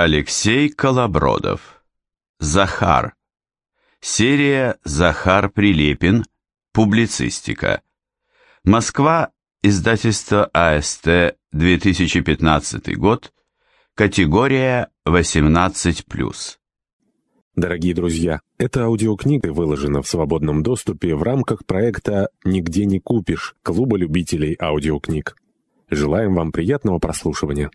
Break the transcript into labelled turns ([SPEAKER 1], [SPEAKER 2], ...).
[SPEAKER 1] Алексей Колобродов. Захар. Серия Захар Прилепин. Публицистика. Москва. Издательство АСТ. 2015 год. Категория 18+.
[SPEAKER 2] Дорогие друзья, эта аудиокнига выложена в свободном доступе в рамках проекта «Нигде не купишь» Клуба любителей аудиокниг. Желаем вам приятного прослушивания.